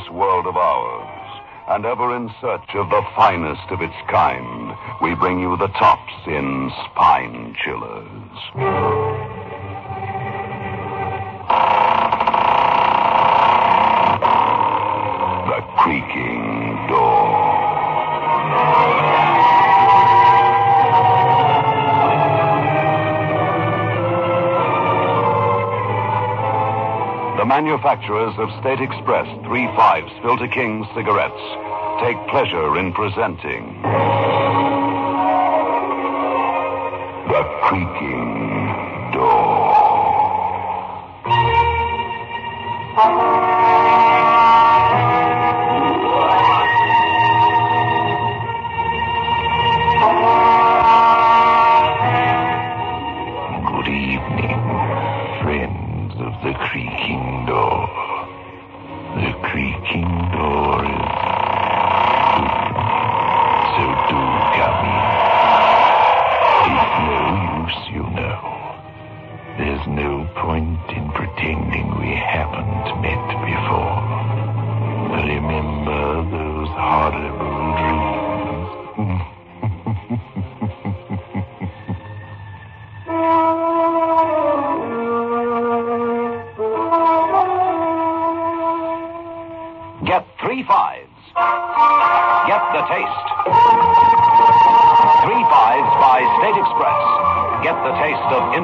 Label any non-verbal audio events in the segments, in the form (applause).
this world of ours, and ever in search of the finest of its kind, we bring you the tops in spine chillers. Manufacturers of State Express 3-5 Filter King cigarettes. Take pleasure in presenting The Creaking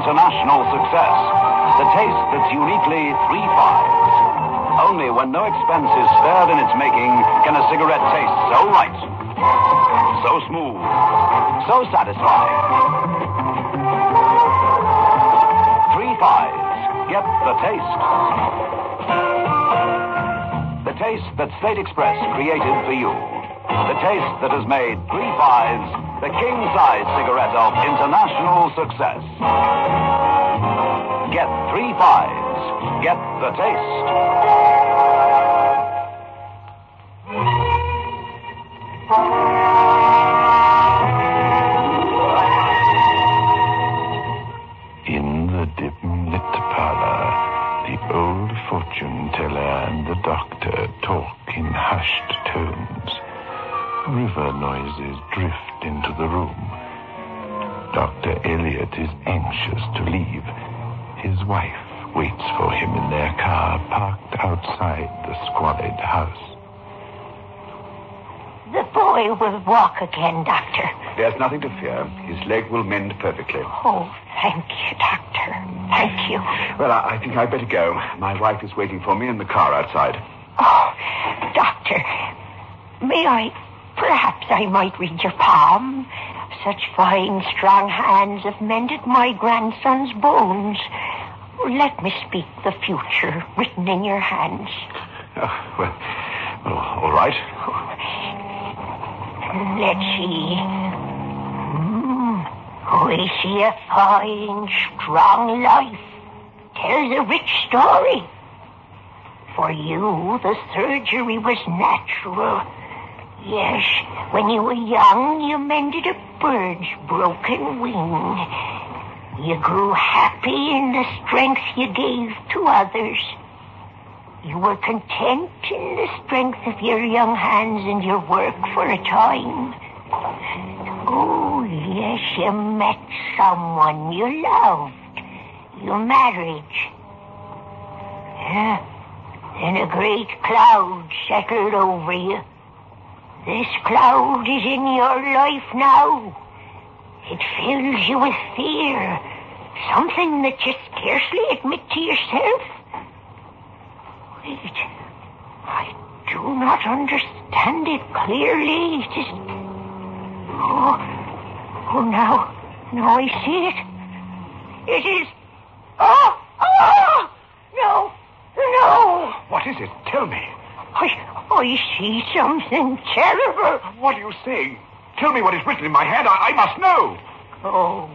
international success. The taste that's uniquely three fives. Only when no expense is spared in its making can a cigarette taste so right, so smooth, so satisfying. Three fives. Get the taste. The taste that State Express created for you. The taste that has made three fives the king size cigarette of international success. Three fives. Get the taste. In the dim lit parlor, the old fortune teller and the doctor talk in hushed tones. River noises drift into the room. Dr. Elliot is anxious to leave. His wife waits for him in their car parked outside the squalid house. The boy will walk again, Doctor. There's nothing to fear. His leg will mend perfectly. Oh, thank you, Doctor. Thank you. Well, I, I think I'd better go. My wife is waiting for me in the car outside. Oh, Doctor, may I, perhaps I might read your palm? Such fine, strong hands have mended my grandson's bones. Let me speak the future written in your hands. Oh, well, well, all right. Let's see. Hmm, we see a fine, strong life. Tells a rich story. For you, the surgery was natural. Yes, when you were young, you mended a bird's broken wing. You grew happy in the strength you gave to others. You were content in the strength of your young hands and your work for a time. Oh, yes, you met someone you loved. You married. Yeah. Then a great cloud settled over you. This cloud is in your life now. It fills you with fear. Something that you scarcely admit to yourself. Wait. I do not understand it clearly. It is. Oh, oh, now, now I see it. It is. Oh, oh, no, no. What is it? Tell me. I, I see something terrible. What are you saying? Tell me what is written in my hand. I, I must know. Oh,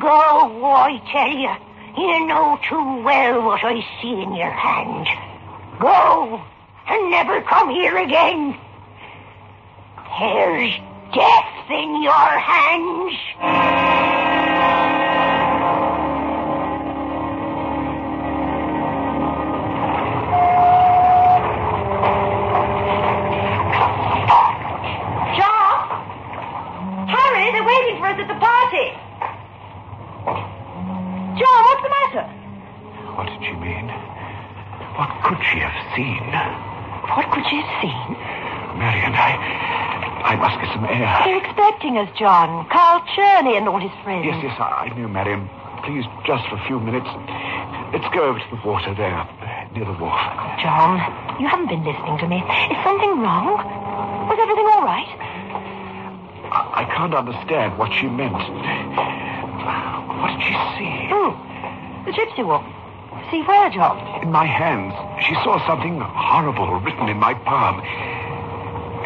go, I tell you. You know too well what I see in your hand. Go, and never come here again. There's death in your hands. Seen? What could she have seen? Marion, I. I must get some air. They're expecting us, John. Carl Cherney and all his friends. Yes, yes, I, I know, Marion. Please, just for a few minutes. Let's go over to the water there, near the wharf. John, you haven't been listening to me. Is something wrong? Was everything all right? I, I can't understand what she meant. What did she see? Who? The gypsy woman. See where, John? In my hands, she saw something horrible written in my palm.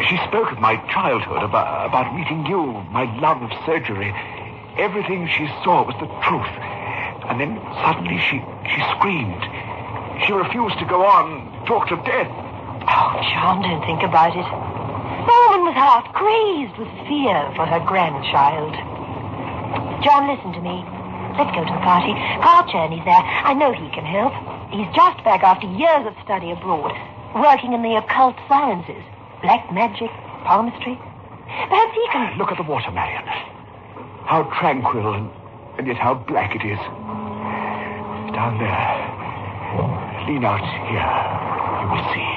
She spoke of my childhood, about, about meeting you, my love of surgery. Everything she saw was the truth. And then suddenly she, she screamed. She refused to go on, talked of death. Oh, John, don't think about it. The woman was half crazed with fear for her grandchild. John, listen to me. Let's go to the party. Carl Cherney's there. I know he can help. He's just back after years of study abroad, working in the occult sciences. Black magic, palmistry. Perhaps he can... Look at the water, Marion. How tranquil and, and yet how black it is. Down there. Lean out here. You will see.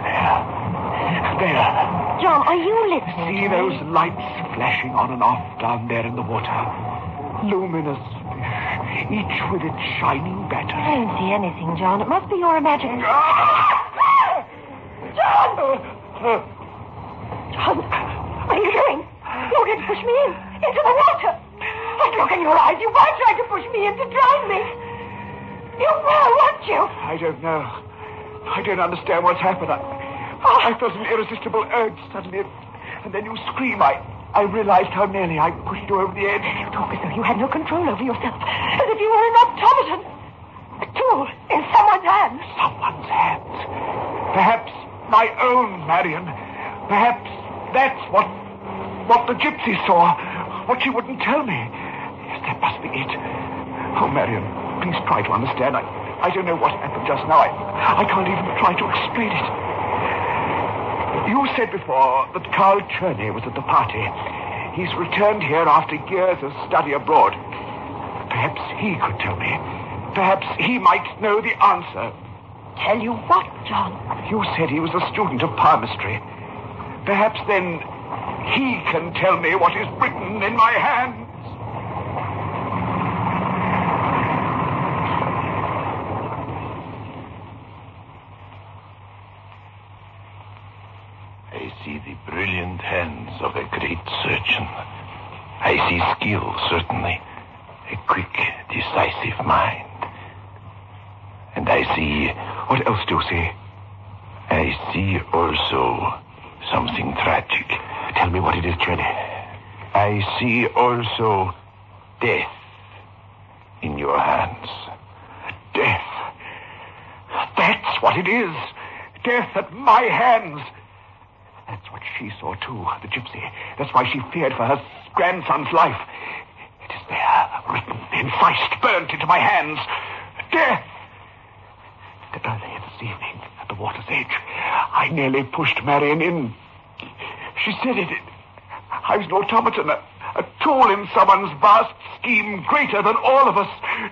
There. There. John, are you listening See those lights flashing on and off down there in the water? Luminous fish, each with its shining I don't see anything, John. It must be your imagination. Ah! John! Ah! John, what are you doing? You're going to push me in, into the water. Look in your eyes. You were trying to push me in to drown me. You were, weren't you? I don't know. I don't understand what's happened. I, ah. I felt an irresistible urge suddenly, and then you scream. I, I realized how nearly I pushed you over the edge. You talk as though you had no control over yourself. As if you were an automaton. A tool in someone's hands. Someone's hands. Perhaps my own, Marion. Perhaps that's what what the gypsy saw. What she wouldn't tell me. Yes, that must be it. Oh, Marion, please try to understand. I, I don't know what happened just now. I, I can't even try to explain it. You said before that Carl Cherney was at the party. He's returned here after years of study abroad. Perhaps he could tell me. Perhaps he might know the answer. Tell you what, John? You said he was a student of palmistry. Perhaps then he can tell me what is written in my hands. I see the brilliant hands of a great surgeon. I see skill, certainly. A quick, decisive mind. And I see, What else do you see? I see also something tragic. Tell me what it is, Cherney. I see also death in your hands. Death. That's what it is. Death at my hands. That's what she saw, too, the gypsy. That's why she feared for her grandson's life. It is there, written, incised, burnt into my hands. Death. Earlier this evening, at the water's edge, I nearly pushed Marion in. She said it. I was an automaton, a, a tool in someone's vast scheme greater than all of us,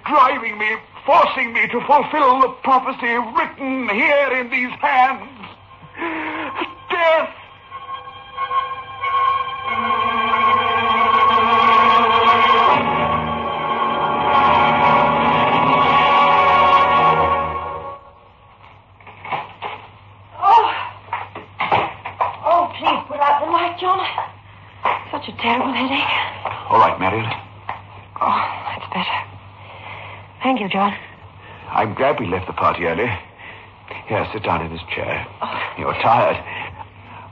driving me, forcing me to fulfill the prophecy written here in these hands. Death! Glad we left the party early. Here, sit down in this chair. You're tired.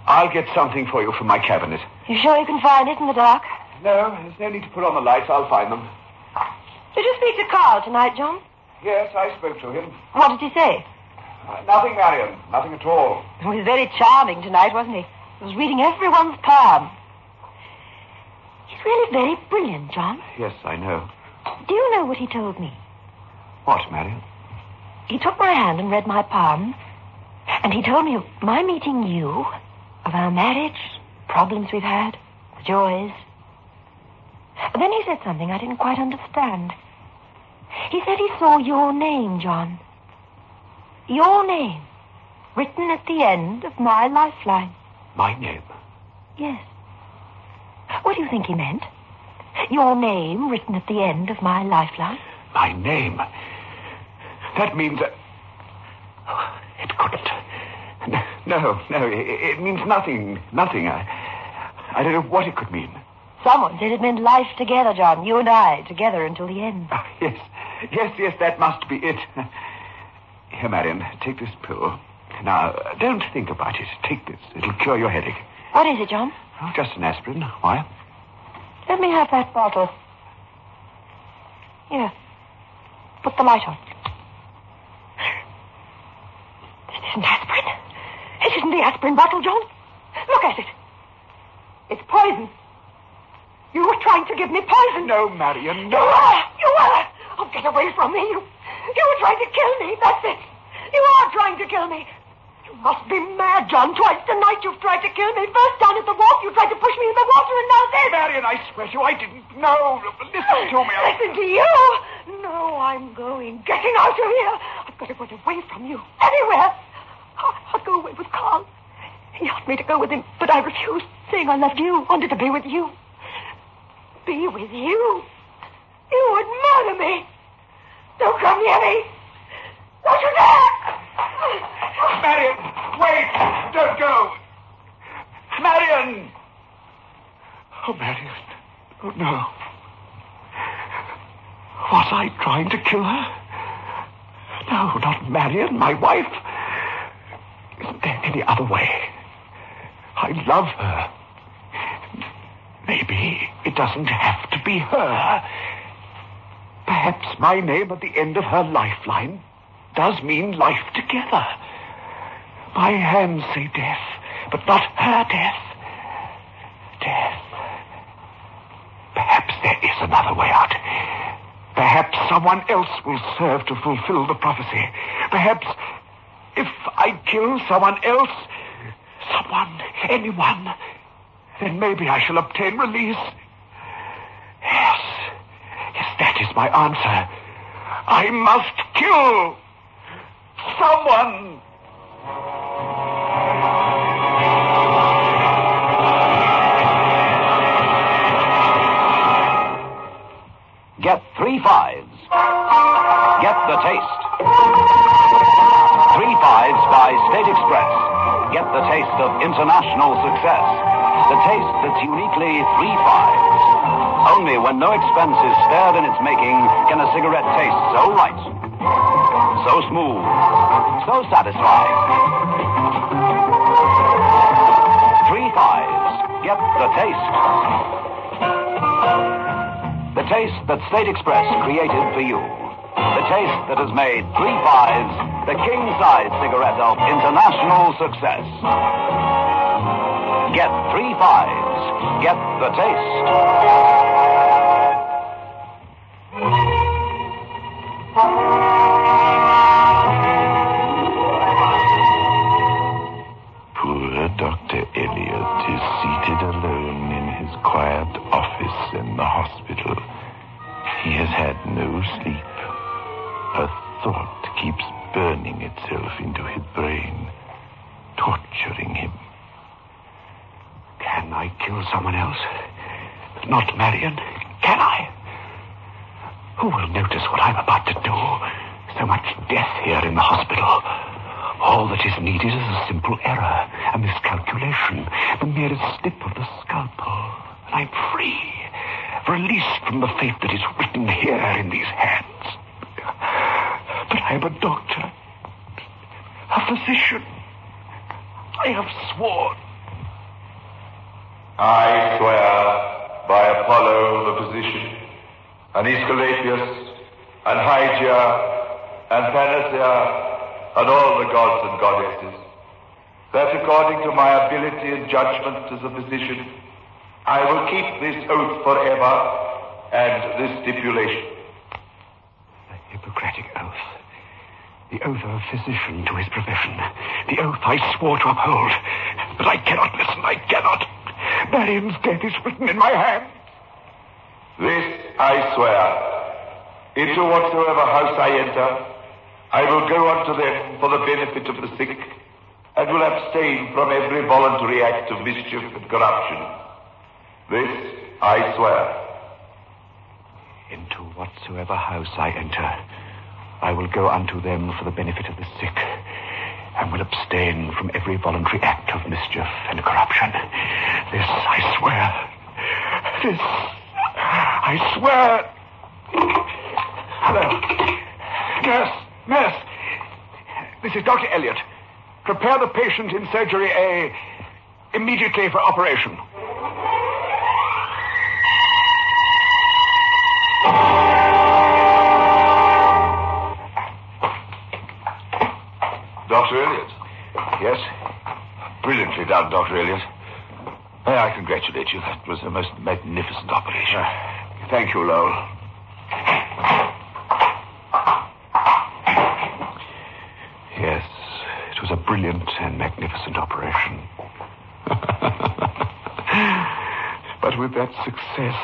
I'll get something for you from my cabinet. You sure you can find it in the dark? No, there's no need to put on the lights. I'll find them. Did you speak to Carl tonight, John? Yes, I spoke to him. What did he say? Uh, nothing, Marion. Nothing at all. He was very charming tonight, wasn't he? He was reading everyone's palm. He's really very brilliant, John. Yes, I know. Do you know what he told me? What, Marion? He took my hand and read my palm, and he told me of my meeting you, of our marriage, problems we've had, the joys. Then he said something I didn't quite understand. He said he saw your name, John. Your name written at the end of my lifeline. My name? Yes. What do you think he meant? Your name written at the end of my lifeline? My name? That means that. Oh, it couldn't. No, no, it, it means nothing. Nothing. I, I don't know what it could mean. Someone said it meant life together, John. You and I, together until the end. Oh, yes, yes, yes, that must be it. Here, Marion, take this pill. Now, don't think about it. Take this. It'll cure your headache. What is it, John? Oh, just an aspirin. Why? Let me have that bottle. Here. Put the light on. This isn't aspirin. It isn't the aspirin bottle, John. Look at it. It's poison. You were trying to give me poison. No, Marion, You no. are. You are. Oh, get away from me. You, you were trying to kill me. That's it. You are trying to kill me. You must be mad, John. Twice tonight you've tried to kill me. First down at the walk, you tried to push me in the water, and now this. Marion, I swear to you, I didn't know. Listen to me. I... Listen to you. No, I'm going. Getting out of here. I've got to get away from you. Anywhere. Go away with Carl. He asked me to go with him, but I refused, saying I loved you, wanted to be with you. Be with you? You would murder me. Don't come near me. Don't you dare. Marion, wait. Don't go. Marion. Oh, Marion. Oh, no. Was I trying to kill her? No, not Marion, my wife. Isn't there any other way? I love her. Maybe it doesn't have to be her. Perhaps my name at the end of her lifeline does mean life together. My hands say death, but not her death. Death. Perhaps there is another way out. Perhaps someone else will serve to fulfill the prophecy. Perhaps if I kill someone else, someone, anyone, then maybe I shall obtain release. Yes, yes, that is my answer. I must kill someone. Get three fives. Get the taste. Three fives by State Express. Get the taste of international success. The taste that's uniquely three fives. Only when no expense is spared in its making can a cigarette taste so right, so smooth, so satisfying. Three fives. Get the taste. The taste that State Express created for you. Taste that has made three fives the king size cigarette of international success. Get three fives. Get the taste. Poor Dr. Elliot is seated alone in his quiet office in the hospital. He has had no sleep. Into his brain, torturing him. Can I kill someone else? Not Marion? Can I? Who will notice what I'm about to do? So much death here in the hospital. All that is needed is a simple error, a miscalculation, the merest slip of the scalpel. And I'm free, released from the fate that is written here in these hands. But I am a doctor, a physician. I have sworn. I swear by Apollo the physician, and Aesculapius, and Hygieia, and Panacea, and all the gods and goddesses, that according to my ability and judgment as a physician, I will keep this oath forever and this stipulation. The Hippocratic. The oath of a physician to his profession. The oath I swore to uphold. But I cannot listen, I cannot. Marion's death is written in my hand. This I swear. Into whatsoever house I enter, I will go unto them for the benefit of the sick, and will abstain from every voluntary act of mischief and corruption. This I swear. Into whatsoever house I enter, I will go unto them for the benefit of the sick, and will abstain from every voluntary act of mischief and corruption. This I swear. This I swear. Hello. Nurse, nurse. This is Dr. Elliot. Prepare the patient in surgery A immediately for operation. Dr. Elliot. Yes? Brilliantly done, Dr. Elliot. May I congratulate you. That was a most magnificent operation. Uh, thank you, Lowell. Yes, it was a brilliant and magnificent operation. (laughs) but with that success,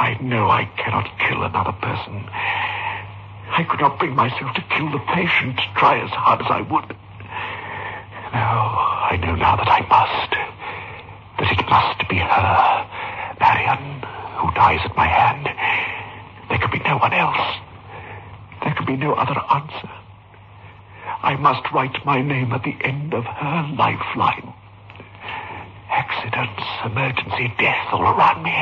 I know I cannot kill another person. I could not bring myself to kill the patient, try as hard as I would. Now that I must. That it must be her, Marion, who dies at my hand. There could be no one else. There could be no other answer. I must write my name at the end of her lifeline. Accidents, emergency, death all around me.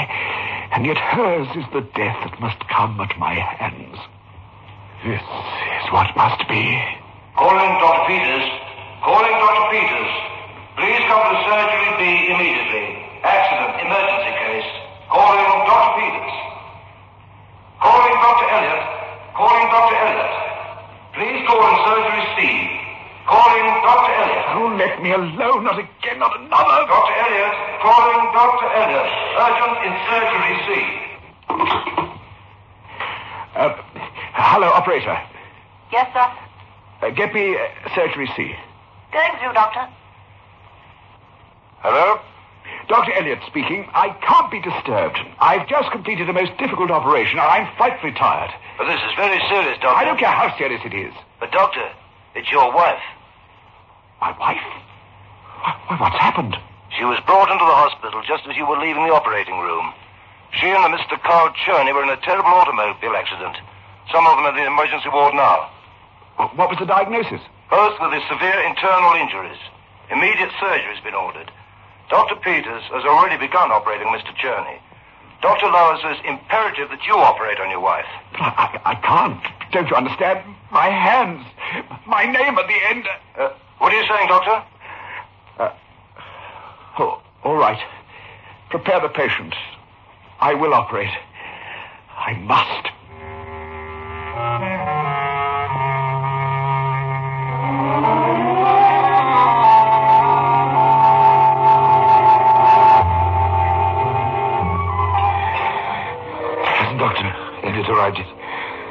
And yet hers is the death that must come at my hands. This is what must be. Calling Dr. Peters. Calling Dr. Peters. Please come to surgery B immediately. Accident, emergency case. Calling Dr. Peters. Calling Dr. Elliot. Calling Dr. Elliot. Please call in surgery C. Calling Dr. Elliot. Oh, let me alone. Not again, not another. Dr. Elliot. Calling Dr. Elliot. Urgent in surgery C. Uh, hello, operator. Yes, sir. Uh, get me uh, surgery C. Going through, Doctor. Hello? Dr. Elliot speaking. I can't be disturbed. I've just completed a most difficult operation, and I'm frightfully tired. But this is very serious, Doctor. I don't care how serious it is. But, Doctor, it's your wife. My wife? Why, what's happened? She was brought into the hospital just as you were leaving the operating room. She and the Mr. Carl Cherney were in a terrible automobile accident. Some of them are in the emergency ward now. What was the diagnosis? Both with severe internal injuries. Immediate surgery has been ordered. Dr. Peters has already begun operating Mr. Cherney. Dr. Lower says imperative that you operate on your wife. I, I, can't. Don't you understand? My hands. My name at the end. Uh, what are you saying, Doctor? Oh, all right. Prepare the patient. I will operate. I must.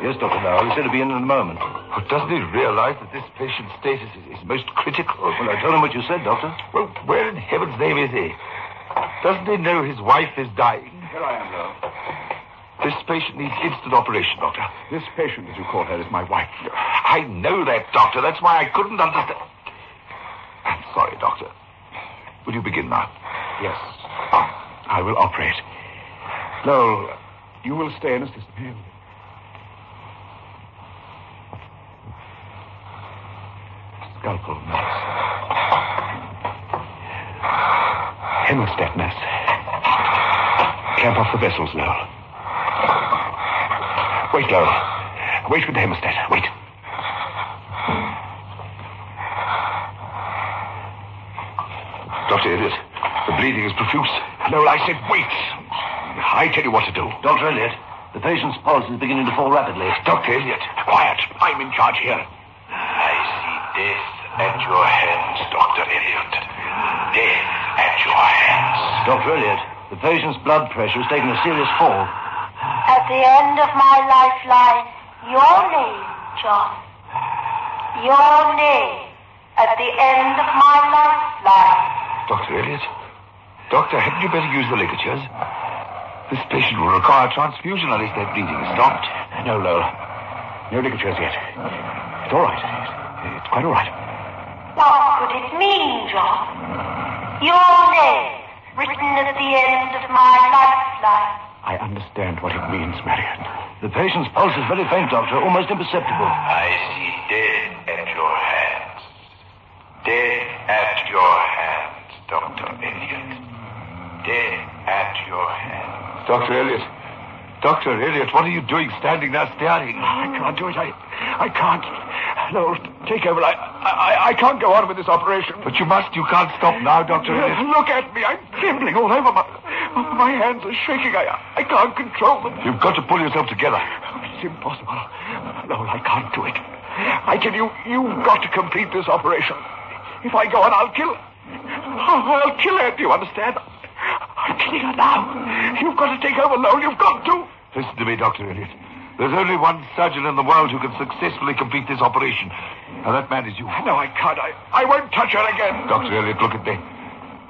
Yes, Dr. Lower. He said he'll be in in a moment. Oh, doesn't he realize that this patient's status is, is most critical? Well, I told him what you said, Doctor. Well, where in heaven's name is he? Doesn't he know his wife is dying? Here I am, Lowell. This patient needs instant operation, Doctor. This patient, as you call her, is my wife. I know that, Doctor. That's why I couldn't understand. I'm sorry, Doctor. Will you begin now? Yes. Ah. I will operate. Lowell, you will stay and assist me. Scalpel nurse. Hemostat nurse. Clamp off the vessels, Lowell. Wait, Lowell. Wait with the hemostat. Wait. Dr. Elliot, the bleeding is profuse. Lowell, I said wait. I tell you what to do. Dr. Elliot, the patient's pulse is beginning to fall rapidly. Dr. Elliot, quiet. I'm in charge here. I see death at your hands, Dr. Elliot. Death at your hands. Dr. Elliot, the patient's blood pressure has taken a serious fall. At the end of my lifeline, your name, John. Your name. At the end of my lifeline. Dr. Elliot? Doctor, hadn't you better use the ligatures? This patient will require transfusion unless that bleeding is stopped. No, Lowell. No ligatures yet. It's all right. It's, it's quite all right. What could it mean, John? Your name written at the end of my lifeline. I understand what it means, Marion. The patient's pulse is very faint, Doctor, almost imperceptible. I see dead at your hands. Dead at your hands, Dr. Elliot. Dead at your hands. Dr. Elliot. Dr. Elliot, what are you doing standing there staring? I oh. can't do it. I, I can't. No, take over. I, I, I can't go on with this operation. But you must. You can't stop now, Dr. Elliot. Look at me. I'm trembling all over. My, my hands are shaking. I, I can't control them. You've got to pull yourself together. Oh, it's impossible. No, I can't do it. I tell you, you've got to complete this operation. If I go on, I'll kill. I'll kill her. Do you understand? I'm killing her now. You've got to take over, Lowell. You've got to. Listen to me, Dr. Elliot. There's only one surgeon in the world who can successfully complete this operation. And that man is you. No, I can't. I, I won't touch her again. Dr. Elliot, look at me.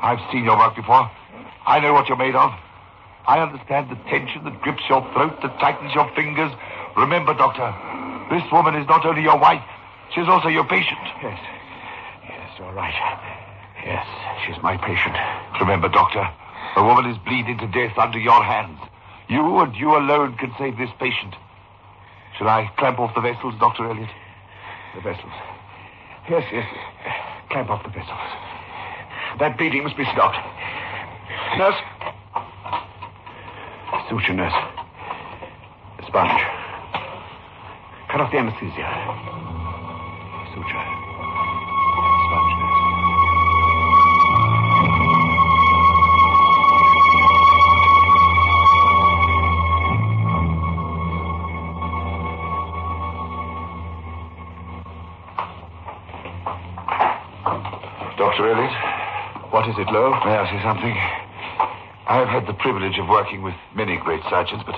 I've seen your work before. I know what you're made of. I understand the tension that grips your throat, that tightens your fingers. Remember, Doctor, this woman is not only your wife, she's also your patient. Yes. Yes, you're right. Yes, she's my patient. Remember, Doctor, the woman is bleeding to death under your hands. You and you alone can save this patient. Shall I clamp off the vessels, Dr. Elliot? The vessels. Yes, yes. Clamp off the vessels. That bleeding must be stopped. Nurse. Suture, nurse. Sponge. Cut off the anesthesia. Suture. Dr. Elliot? What is it, Lowe? May I say something? I've had the privilege of working with many great surgeons, but,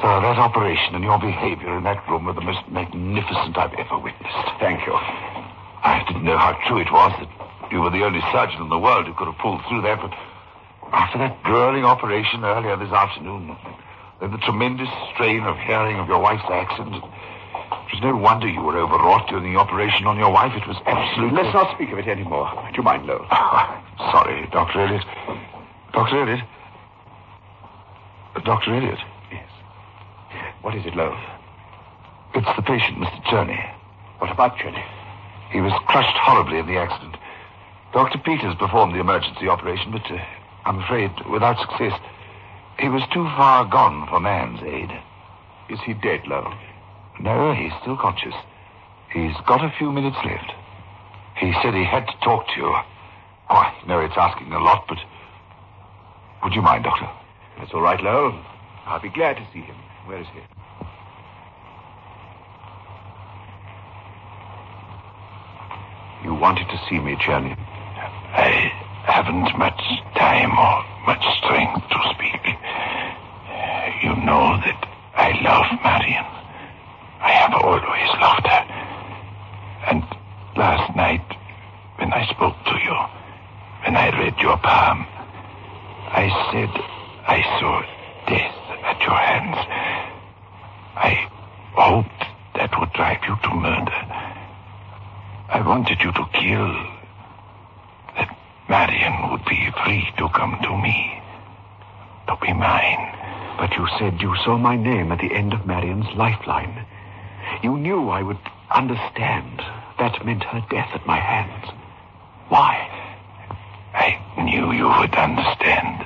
sir, that operation and your behavior in that room were the most magnificent I've ever witnessed. Thank you. I didn't know how true it was that you were the only surgeon in the world who could have pulled through that, but after that grueling operation earlier this afternoon, then the tremendous strain of hearing of your wife's accident, it was no wonder you were overwrought during the operation on your wife. It was absolutely... Let's not speak of it anymore. Do you mind, Lowe? Sorry, Dr. Elliot. Dr. Elliot? Dr. Elliot? Yes. What is it, Lowe? It's the patient, Mr. Cherney. What about Cherney? He was crushed horribly in the accident. Dr. Peters performed the emergency operation, but uh, I'm afraid without success. He was too far gone for man's aid. Is he dead, Lowe? No, he's still conscious. He's got a few minutes left. He said he had to talk to you. Oh, I know it's asking a lot, but would you mind, Doctor? That's all right, Lowe. I'll be glad to see him. Where is he? You wanted to see me, Cherney. I haven't much time or much strength to speak. You know that I love Marion. I have always loved her. And last night, when I spoke to you, when I read your palm, I said I saw death at your hands. I hoped that would drive you to murder. I wanted you to kill. That Marion would be free to come to me. To be mine. But you said you saw my name at the end of Marion's lifeline. You knew I would understand. That meant her death at my hands. Why? I knew you would understand.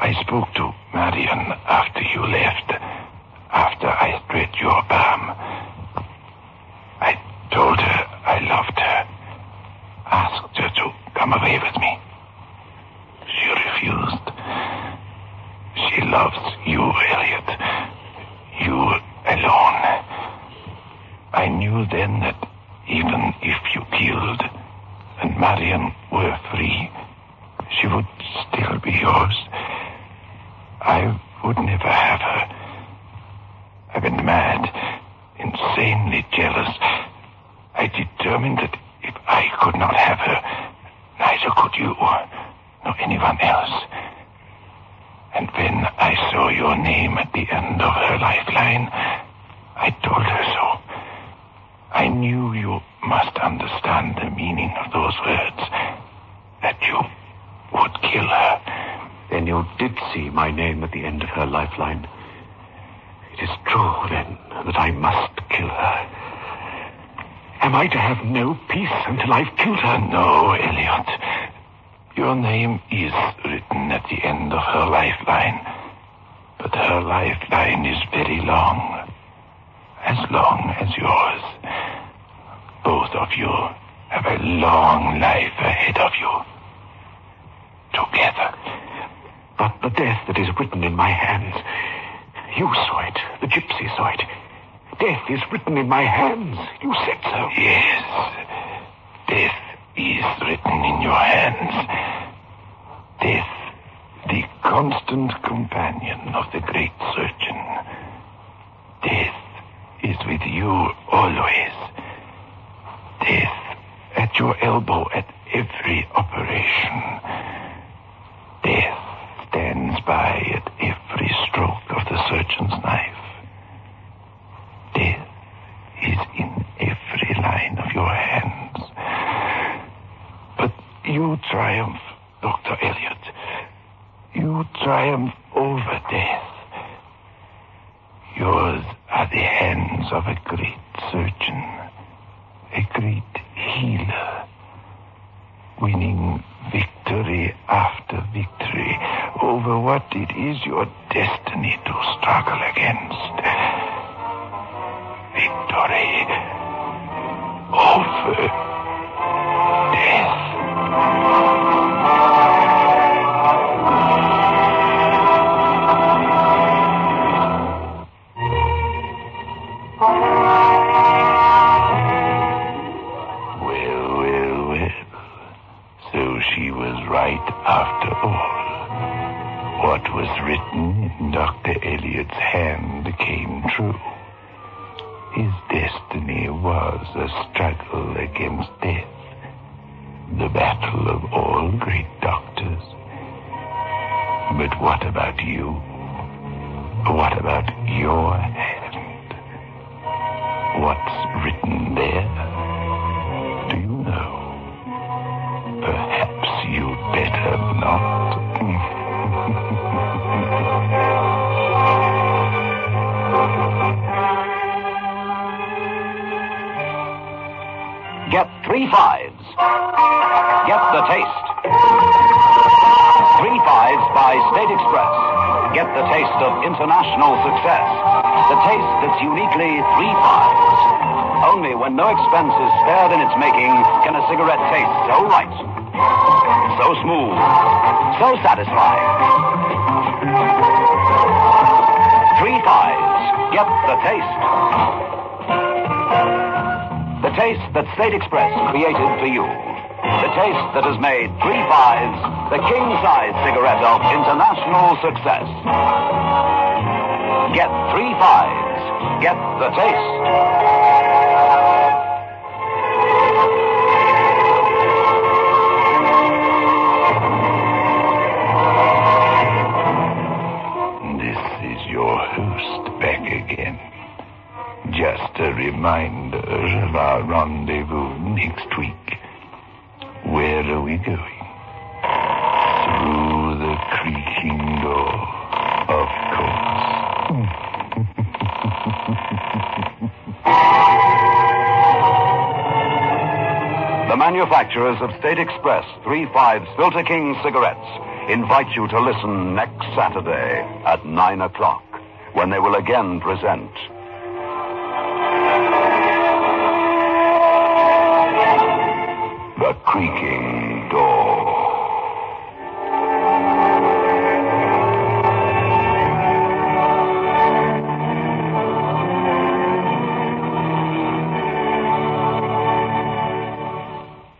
I spoke to Marion after you left. After I had read your palm. I told her I loved her. Asked her to come away with me. She refused. She loves you, Elliot. You alone. I knew then that even if you killed and Marion were free, she would still be yours. I would never have her. I've been mad, insanely jealous. I determined that if I could not have her, neither could you, nor anyone else. And when I saw your name at the end of her lifeline, I told her so. I knew you must understand the meaning of those words. That you would kill her. Then you did see my name at the end of her lifeline. It is true, then, that I must kill her. Am I to have no peace until I've killed her? No, Elliot. Your name is written at the end of her lifeline. But her lifeline is very long. As long as yours. Both of you have a long life ahead of you. Together. But the death that is written in my hands. You saw it. The gypsy saw it. Death is written in my hands. You said so. Yes. Death is written in your hands. Death, the constant companion of the great surgeon. Death is with you always. Death at your elbow at every operation. Death stands by at every stroke of the surgeon's knife. Death is in every line of your hands. But you triumph, Dr. Elliot. You triumph over death. Yours are the hands of a great surgeon, a great healer, winning victory after victory over what it is your destiny to struggle against. Victory three fives. Get the taste. Three fives by State Express. Get the taste of international success. The taste that's uniquely three fives. Only when no expense is spared in its making can a cigarette taste so right, so smooth, so satisfying. Three fives. Get the taste. Taste that State Express created for you. The taste that has made Three Fives the king size cigarette of international success. Get Three Fives. Get the taste. A of our rendezvous next week. Where are we going? Through the creaking door, of course. The manufacturers of State Express 3 Fives Filter King cigarettes invite you to listen next Saturday at 9 o'clock when they will again present creaking door.